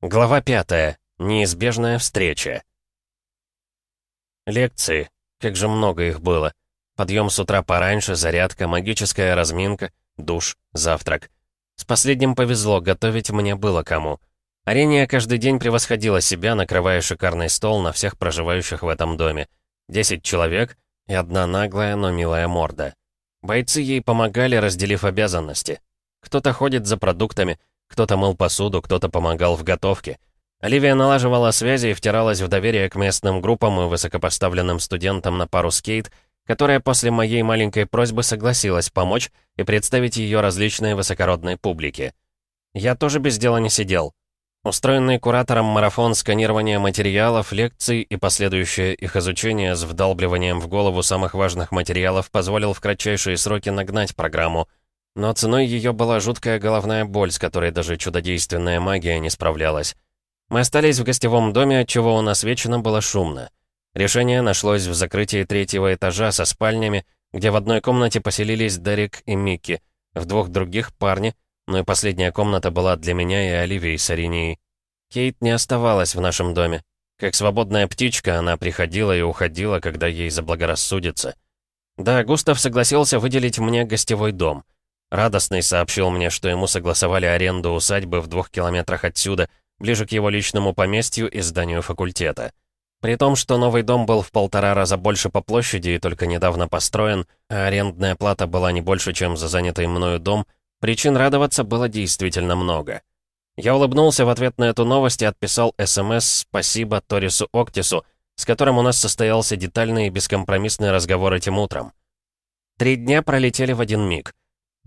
Глава пятая. Неизбежная встреча. Лекции. Как же много их было. Подъем с утра пораньше, зарядка, магическая разминка, душ, завтрак. С последним повезло, готовить мне было кому. Арения каждый день превосходила себя, накрывая шикарный стол на всех проживающих в этом доме. Десять человек и одна наглая, но милая морда. Бойцы ей помогали, разделив обязанности. Кто-то ходит за продуктами, кто-то мыл посуду, кто-то помогал в готовке. Оливия налаживала связи и втиралась в доверие к местным группам и высокопоставленным студентам на пару скейт, которая после моей маленькой просьбы согласилась помочь и представить ее различной высокородной публике. Я тоже без дела не сидел. Устроенный куратором марафон сканирования материалов, лекций и последующее их изучение с вдалбливанием в голову самых важных материалов позволил в кратчайшие сроки нагнать программу, но ценой ее была жуткая головная боль, с которой даже чудодейственная магия не справлялась. Мы остались в гостевом доме, отчего у нас вечно было шумно. Решение нашлось в закрытии третьего этажа со спальнями, где в одной комнате поселились Дерек и Микки, в двух других — парни, но и последняя комната была для меня и Оливии с Аринией. Кейт не оставалась в нашем доме. Как свободная птичка, она приходила и уходила, когда ей заблагорассудится. Да, Густав согласился выделить мне гостевой дом — Радостный сообщил мне, что ему согласовали аренду усадьбы в двух километрах отсюда, ближе к его личному поместью и зданию факультета. При том, что новый дом был в полтора раза больше по площади и только недавно построен, а арендная плата была не больше, чем за занятый мною дом, причин радоваться было действительно много. Я улыбнулся в ответ на эту новость и отписал СМС «Спасибо Торису Октису», с которым у нас состоялся детальный и бескомпромиссный разговор этим утром. Три дня пролетели в один миг.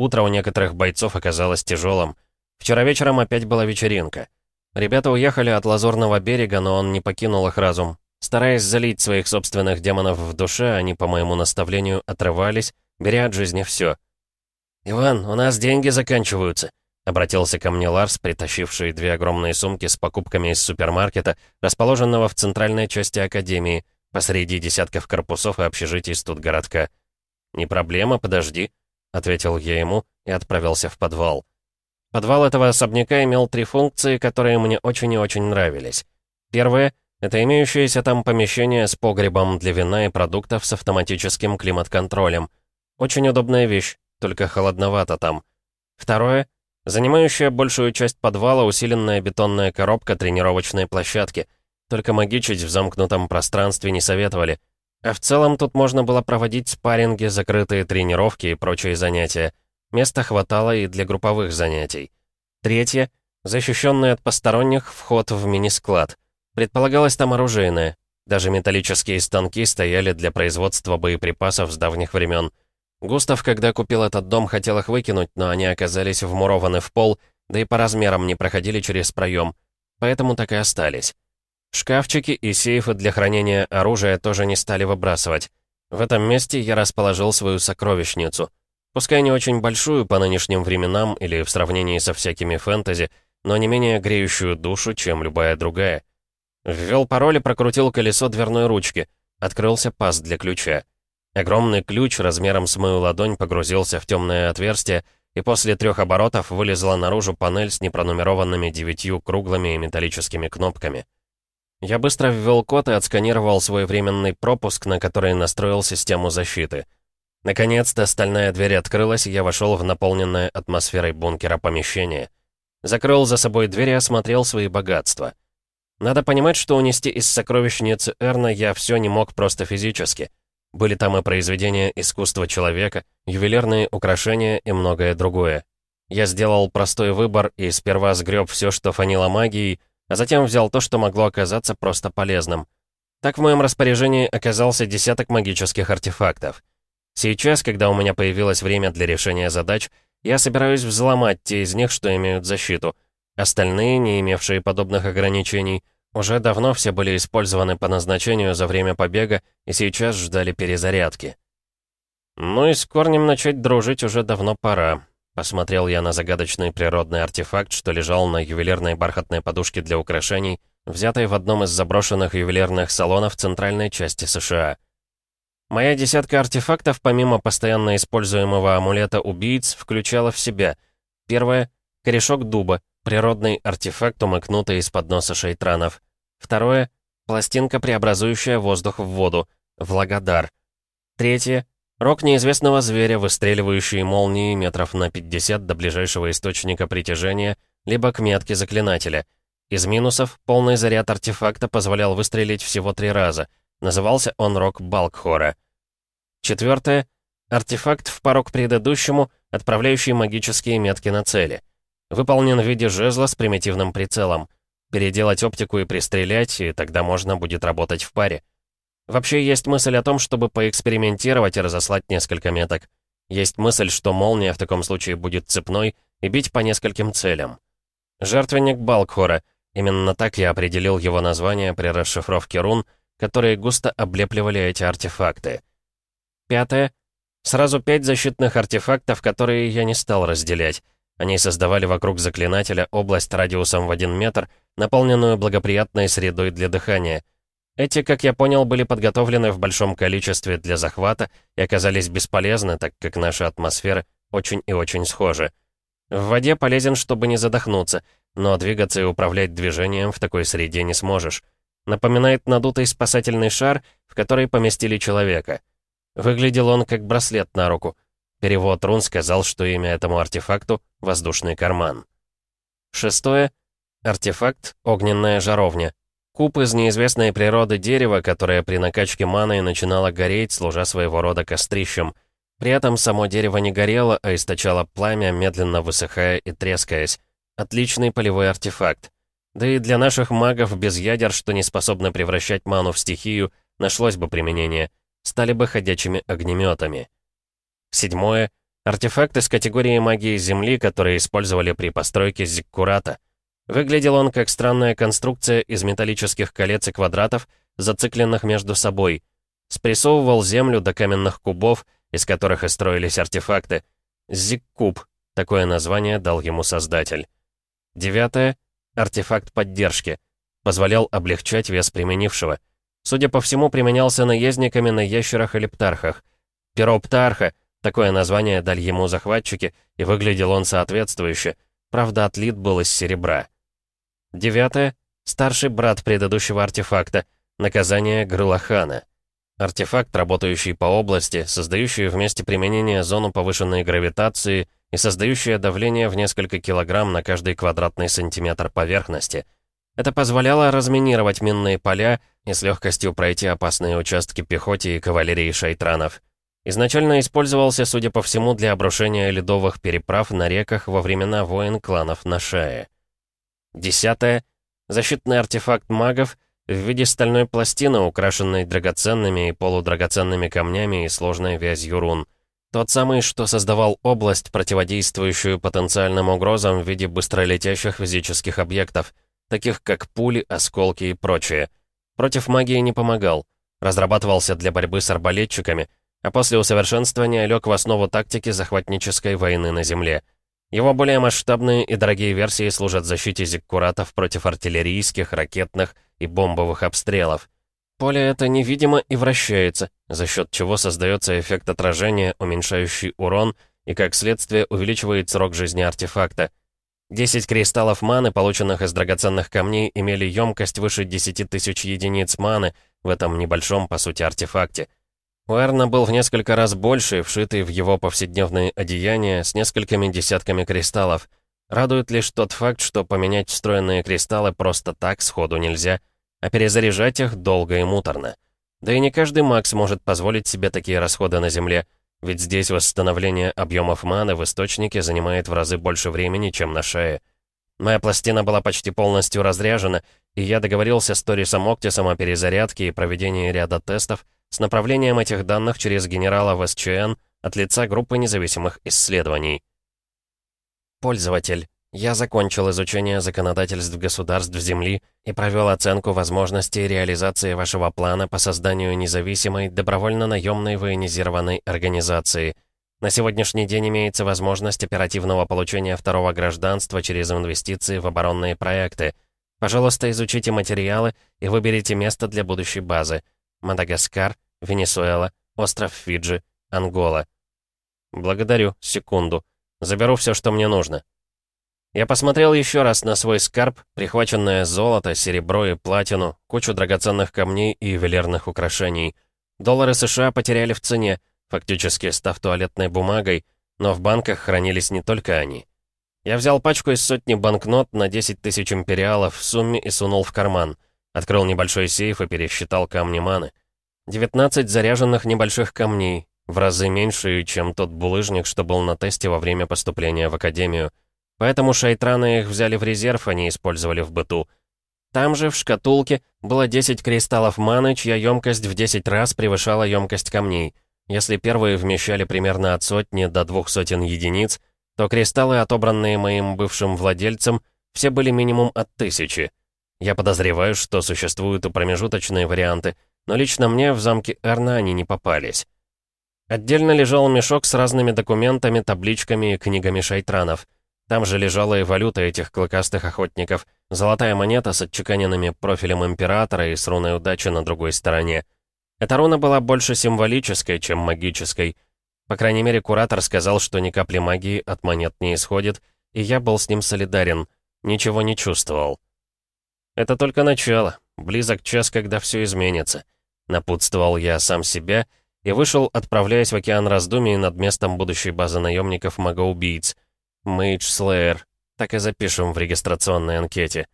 Утро у некоторых бойцов оказалось тяжелым. Вчера вечером опять была вечеринка. Ребята уехали от Лазурного берега, но он не покинул их разум. Стараясь залить своих собственных демонов в душе, они, по моему наставлению, отрывались, беря от жизни все. «Иван, у нас деньги заканчиваются», — обратился ко мне Ларс, притащивший две огромные сумки с покупками из супермаркета, расположенного в центральной части Академии, посреди десятков корпусов и общежитий студгородка. «Не проблема, подожди», — ответил я ему и отправился в подвал. Подвал этого особняка имел три функции, которые мне очень и очень нравились. Первое — это имеющееся там помещение с погребом для вина и продуктов с автоматическим климат-контролем. Очень удобная вещь, только холодновато там. Второе — занимающая большую часть подвала усиленная бетонная коробка тренировочной площадки. Только магичить в замкнутом пространстве не советовали — а в целом тут можно было проводить спарринги, закрытые тренировки и прочие занятия. Места хватало и для групповых занятий. Третье — защищенный от посторонних вход в мини-склад. Предполагалось там оружейное. Даже металлические станки стояли для производства боеприпасов с давних времен. Густав, когда купил этот дом, хотел их выкинуть, но они оказались вмурованы в пол, да и по размерам не проходили через проем. Поэтому так и остались. Шкафчики и сейфы для хранения оружия тоже не стали выбрасывать. В этом месте я расположил свою сокровищницу. Пускай не очень большую по нынешним временам или в сравнении со всякими фэнтези, но не менее греющую душу, чем любая другая. Ввел пароль и прокрутил колесо дверной ручки. Открылся паз для ключа. Огромный ключ размером с мою ладонь погрузился в темное отверстие, и после трех оборотов вылезла наружу панель с непронумерованными девятью круглыми и металлическими кнопками. Я быстро ввел код и отсканировал свой временный пропуск, на который настроил систему защиты. Наконец-то стальная дверь открылась, и я вошел в наполненное атмосферой бункера помещение. Закрыл за собой дверь и осмотрел свои богатства. Надо понимать, что унести из сокровищницы Эрна я все не мог просто физически. Были там и произведения искусства человека, ювелирные украшения и многое другое. Я сделал простой выбор и сперва сгреб все, что фанило магией, а затем взял то, что могло оказаться просто полезным. Так в моем распоряжении оказался десяток магических артефактов. Сейчас, когда у меня появилось время для решения задач, я собираюсь взломать те из них, что имеют защиту. Остальные, не имевшие подобных ограничений, уже давно все были использованы по назначению за время побега и сейчас ждали перезарядки. Ну и с корнем начать дружить уже давно пора. Посмотрел я на загадочный природный артефакт, что лежал на ювелирной бархатной подушке для украшений, взятой в одном из заброшенных ювелирных салонов центральной части США. Моя десятка артефактов, помимо постоянно используемого амулета убийц, включала в себя. Первое — корешок дуба, Природный артефакт, умыкнутый из-под носа шейтранов. Второе — пластинка, преобразующая воздух в воду. Влагодар. Третье — рог неизвестного зверя, выстреливающий молнии метров на 50 до ближайшего источника притяжения, либо к метке заклинателя. Из минусов полный заряд артефакта позволял выстрелить всего три раза. Назывался он рог Балкхора. Четвертое — артефакт в к предыдущему, отправляющий магические метки на цели. Выполнен в виде жезла с примитивным прицелом. Переделать оптику и пристрелять, и тогда можно будет работать в паре. Вообще есть мысль о том, чтобы поэкспериментировать и разослать несколько меток. Есть мысль, что молния в таком случае будет цепной и бить по нескольким целям. Жертвенник Балкхора. Именно так я определил его название при расшифровке рун, которые густо облепливали эти артефакты. Пятое. Сразу пять защитных артефактов, которые я не стал разделять. Они создавали вокруг заклинателя область радиусом в один метр, наполненную благоприятной средой для дыхания. Эти, как я понял, были подготовлены в большом количестве для захвата и оказались бесполезны, так как наши атмосферы очень и очень схожи. В воде полезен, чтобы не задохнуться, но двигаться и управлять движением в такой среде не сможешь. Напоминает надутый спасательный шар, в который поместили человека. Выглядел он как браслет на руку — Перевод рун сказал, что имя этому артефакту — воздушный карман. Шестое. Артефакт — огненная жаровня. Куб из неизвестной природы дерева, которое при накачке маны начинало гореть, служа своего рода кострищем. При этом само дерево не горело, а источало пламя, медленно высыхая и трескаясь. Отличный полевой артефакт. Да и для наших магов без ядер, что не способны превращать ману в стихию, нашлось бы применение. Стали бы ходячими огнеметами. Седьмое. Артефакт из категории магии Земли, которые использовали при постройке Зиккурата. Выглядел он как странная конструкция из металлических колец и квадратов, зацикленных между собой. Спрессовывал землю до каменных кубов, из которых и строились артефакты. Зиккуб. Такое название дал ему создатель. Девятое. Артефакт поддержки. Позволял облегчать вес применившего. Судя по всему, применялся наездниками на ящерах или птархах. Пероптарха Такое название дали ему захватчики, и выглядел он соответствующе. Правда, отлит был из серебра. Девятое. Старший брат предыдущего артефакта. Наказание Грылахана. Артефакт, работающий по области, создающий вместе применения зону повышенной гравитации и создающее давление в несколько килограмм на каждый квадратный сантиметр поверхности. Это позволяло разминировать минные поля и с легкостью пройти опасные участки пехоте и кавалерии шайтранов. Изначально использовался, судя по всему, для обрушения ледовых переправ на реках во времена войн кланов на Шае. Десятое. Защитный артефакт магов в виде стальной пластины, украшенной драгоценными и полудрагоценными камнями и сложной вязью рун. Тот самый, что создавал область, противодействующую потенциальным угрозам в виде быстролетящих физических объектов, таких как пули, осколки и прочее. Против магии не помогал. Разрабатывался для борьбы с арбалетчиками — а после усовершенствования лег в основу тактики захватнической войны на Земле. Его более масштабные и дорогие версии служат защите зиккуратов против артиллерийских, ракетных и бомбовых обстрелов. Поле это невидимо и вращается, за счет чего создается эффект отражения, уменьшающий урон и, как следствие, увеличивает срок жизни артефакта. 10 кристаллов маны, полученных из драгоценных камней, имели емкость выше 10 тысяч единиц маны в этом небольшом, по сути, артефакте — у Эрна был в несколько раз больше, вшитый в его повседневные одеяния с несколькими десятками кристаллов. Радует лишь тот факт, что поменять встроенные кристаллы просто так сходу нельзя, а перезаряжать их долго и муторно. Да и не каждый маг сможет позволить себе такие расходы на Земле, ведь здесь восстановление объемов маны в источнике занимает в разы больше времени, чем на шее. Моя пластина была почти полностью разряжена, и я договорился с Торисом Октисом о перезарядке и проведении ряда тестов, с направлением этих данных через генерала в СЧН от лица группы независимых исследований. Пользователь. Я закончил изучение законодательств государств Земли и провел оценку возможностей реализации вашего плана по созданию независимой, добровольно-наемной военизированной организации. На сегодняшний день имеется возможность оперативного получения второго гражданства через инвестиции в оборонные проекты. Пожалуйста, изучите материалы и выберите место для будущей базы. Мадагаскар, Венесуэла, остров Фиджи, Ангола. Благодарю, секунду. Заберу все, что мне нужно. Я посмотрел еще раз на свой скарб, прихваченное золото, серебро и платину, кучу драгоценных камней и ювелирных украшений. Доллары США потеряли в цене, фактически став туалетной бумагой, но в банках хранились не только они. Я взял пачку из сотни банкнот на 10 тысяч империалов в сумме и сунул в карман. Открыл небольшой сейф и пересчитал камни маны. 19 заряженных небольших камней, в разы меньше, чем тот булыжник, что был на тесте во время поступления в академию. Поэтому шайтраны их взяли в резерв, не использовали в быту. Там же, в шкатулке, было 10 кристаллов маны, чья емкость в 10 раз превышала емкость камней. Если первые вмещали примерно от сотни до двух сотен единиц, то кристаллы, отобранные моим бывшим владельцем, все были минимум от тысячи. Я подозреваю, что существуют и промежуточные варианты, но лично мне в замке Эрна они не попались. Отдельно лежал мешок с разными документами, табличками и книгами шайтранов. Там же лежала и валюта этих клыкастых охотников, золотая монета с отчеканенными профилем императора и с руной удачи на другой стороне. Эта руна была больше символической, чем магической. По крайней мере, куратор сказал, что ни капли магии от монет не исходит, и я был с ним солидарен, ничего не чувствовал. Это только начало, близок час, когда все изменится. Напутствовал я сам себя — и вышел, отправляясь в океан раздумий над местом будущей базы наемников магоубийц. Мэйдж Слэйр. Так и запишем в регистрационной анкете.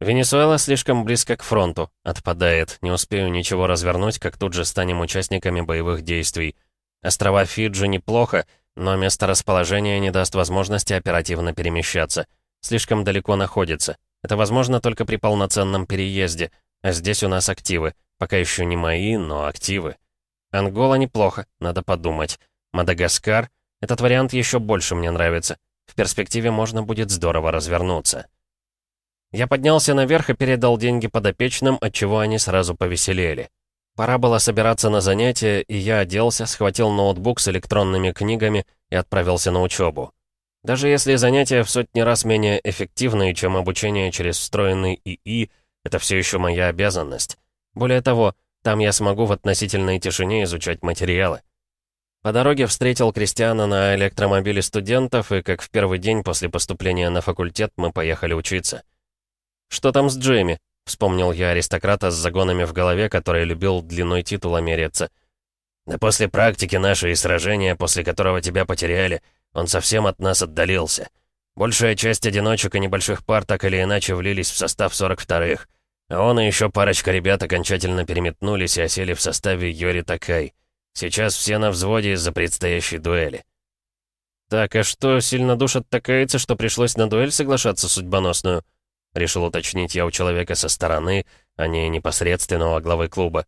Венесуэла слишком близко к фронту. Отпадает. Не успею ничего развернуть, как тут же станем участниками боевых действий. Острова Фиджи неплохо, но место расположения не даст возможности оперативно перемещаться. Слишком далеко находится. Это возможно только при полноценном переезде. А здесь у нас активы. Пока еще не мои, но активы. Ангола неплохо, надо подумать. Мадагаскар? Этот вариант еще больше мне нравится. В перспективе можно будет здорово развернуться. Я поднялся наверх и передал деньги подопечным, отчего они сразу повеселели. Пора было собираться на занятия, и я оделся, схватил ноутбук с электронными книгами и отправился на учебу. Даже если занятия в сотни раз менее эффективные, чем обучение через встроенный ИИ, это все еще моя обязанность. Более того, там я смогу в относительной тишине изучать материалы. По дороге встретил Кристиана на электромобиле студентов, и как в первый день после поступления на факультет мы поехали учиться. «Что там с Джейми?» — вспомнил я аристократа с загонами в голове, который любил длиной титула мериться. «Да после практики нашей и сражения, после которого тебя потеряли, он совсем от нас отдалился. Большая часть одиночек и небольших пар так или иначе влились в состав 42-х. А он и еще парочка ребят окончательно переметнулись и осели в составе Йори Такай. Сейчас все на взводе из-за предстоящей дуэли. «Так, а что, сильно душат такается, что пришлось на дуэль соглашаться судьбоносную?» Решил уточнить я у человека со стороны, а не непосредственного главы клуба.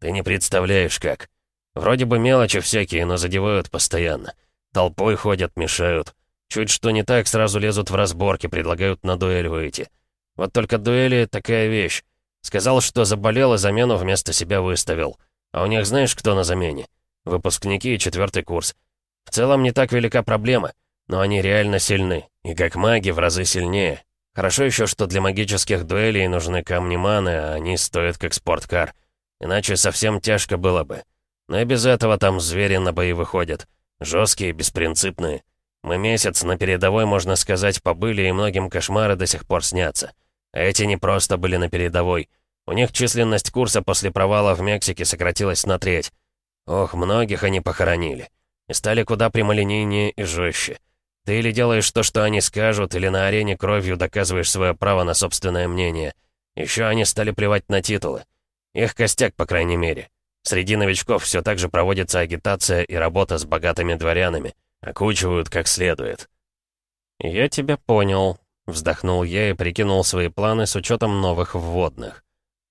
«Ты не представляешь, как. Вроде бы мелочи всякие, но задевают постоянно. Толпой ходят, мешают. Чуть что не так, сразу лезут в разборки, предлагают на дуэль выйти. Вот только дуэли — такая вещь. Сказал, что заболел и замену вместо себя выставил. А у них знаешь, кто на замене? Выпускники и четвертый курс. В целом не так велика проблема, но они реально сильны. И как маги в разы сильнее. Хорошо еще, что для магических дуэлей нужны камни маны, а они стоят как спорткар. Иначе совсем тяжко было бы. Но и без этого там звери на бои выходят. Жесткие, беспринципные. Мы месяц на передовой, можно сказать, побыли, и многим кошмары до сих пор снятся. Эти не просто были на передовой. У них численность курса после провала в Мексике сократилась на треть. Ох, многих они похоронили. И стали куда прямолинейнее и жестче. Ты или делаешь то, что они скажут, или на арене кровью доказываешь свое право на собственное мнение. Еще они стали плевать на титулы. Их костяк, по крайней мере. Среди новичков все так же проводится агитация и работа с богатыми дворянами. Окучивают как следует. «Я тебя понял», Вздохнул я и прикинул свои планы с учетом новых вводных.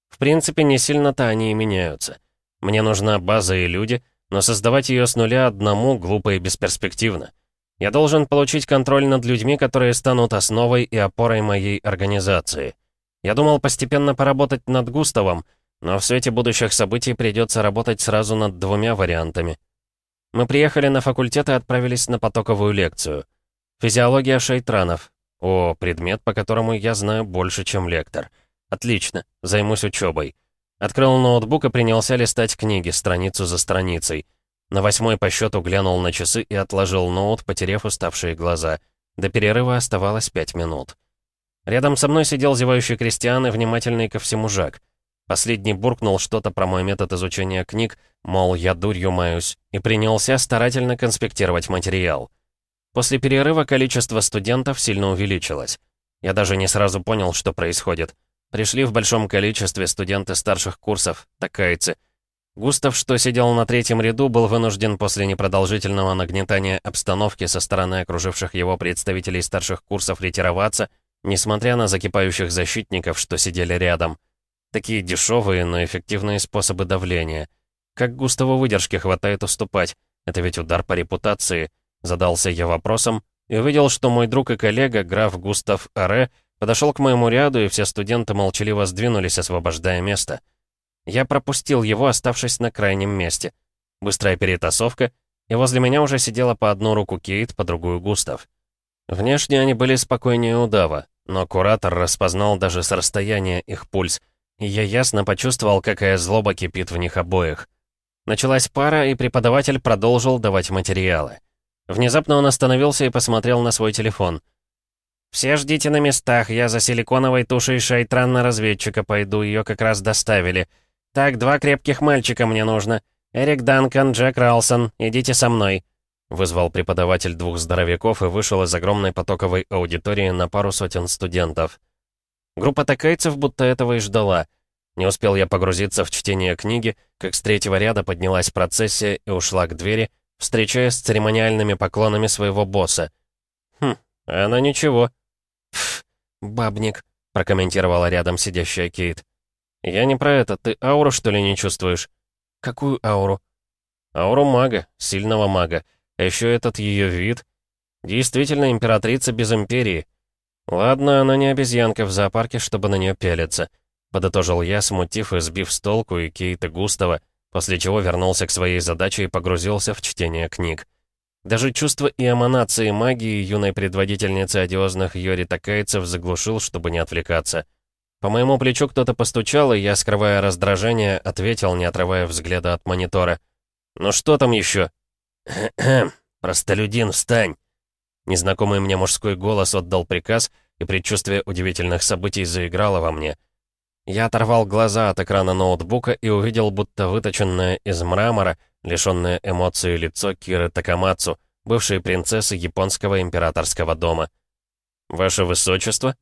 В принципе, не сильно-то они и меняются. Мне нужна база и люди, но создавать ее с нуля одному глупо и бесперспективно. Я должен получить контроль над людьми, которые станут основой и опорой моей организации. Я думал постепенно поработать над Густавом, но в свете будущих событий придется работать сразу над двумя вариантами. Мы приехали на факультет и отправились на потоковую лекцию. Физиология шейтранов, о, предмет, по которому я знаю больше, чем лектор. Отлично, займусь учебой. Открыл ноутбук и принялся листать книги, страницу за страницей. На восьмой по счету глянул на часы и отложил ноут, потеряв уставшие глаза. До перерыва оставалось пять минут. Рядом со мной сидел зевающий крестьян и внимательный ко всему Жак. Последний буркнул что-то про мой метод изучения книг, мол, я дурью маюсь, и принялся старательно конспектировать материал. После перерыва количество студентов сильно увеличилось. Я даже не сразу понял, что происходит. Пришли в большом количестве студенты старших курсов, такайцы. Густав, что сидел на третьем ряду, был вынужден после непродолжительного нагнетания обстановки со стороны окруживших его представителей старших курсов ретироваться, несмотря на закипающих защитников, что сидели рядом. Такие дешевые, но эффективные способы давления. Как Густаву выдержки хватает уступать? Это ведь удар по репутации. Задался я вопросом и увидел, что мой друг и коллега, граф Густав Аре, подошел к моему ряду, и все студенты молчаливо сдвинулись, освобождая место. Я пропустил его, оставшись на крайнем месте. Быстрая перетасовка, и возле меня уже сидела по одну руку Кейт, по другую Густав. Внешне они были спокойнее удава, но куратор распознал даже с расстояния их пульс, я ясно почувствовал, какая злоба кипит в них обоих. Началась пара, и преподаватель продолжил давать материалы. Внезапно он остановился и посмотрел на свой телефон — «Все ждите на местах, я за силиконовой тушей шайтран на разведчика пойду, ее как раз доставили. Так, два крепких мальчика мне нужно. Эрик Данкан, Джек Ралсон, идите со мной». Вызвал преподаватель двух здоровяков и вышел из огромной потоковой аудитории на пару сотен студентов. Группа такайцев будто этого и ждала. Не успел я погрузиться в чтение книги, как с третьего ряда поднялась процессия и ушла к двери, встречаясь с церемониальными поклонами своего босса. «Хм, она ничего», «Пф, бабник», — прокомментировала рядом сидящая Кейт. «Я не про это. Ты ауру, что ли, не чувствуешь?» «Какую ауру?» «Ауру мага, сильного мага. А еще этот ее вид. Действительно, императрица без империи. Ладно, она не обезьянка в зоопарке, чтобы на нее пялиться», — подытожил я, смутив и сбив с толку и Кейта Густава, после чего вернулся к своей задаче и погрузился в чтение книг. Даже чувство и эманации магии юной предводительницы одиозных Йори Такайцев заглушил, чтобы не отвлекаться. По моему плечу кто-то постучал, и я, скрывая раздражение, ответил, не отрывая взгляда от монитора. «Ну что там еще?» «Простолюдин, встань!» Незнакомый мне мужской голос отдал приказ, и предчувствие удивительных событий заиграло во мне. Я оторвал глаза от экрана ноутбука и увидел, будто выточенное из мрамора, лишённое эмоций лицо Киры Такамацу, бывшей принцессы японского императорского дома. «Ваше высочество?»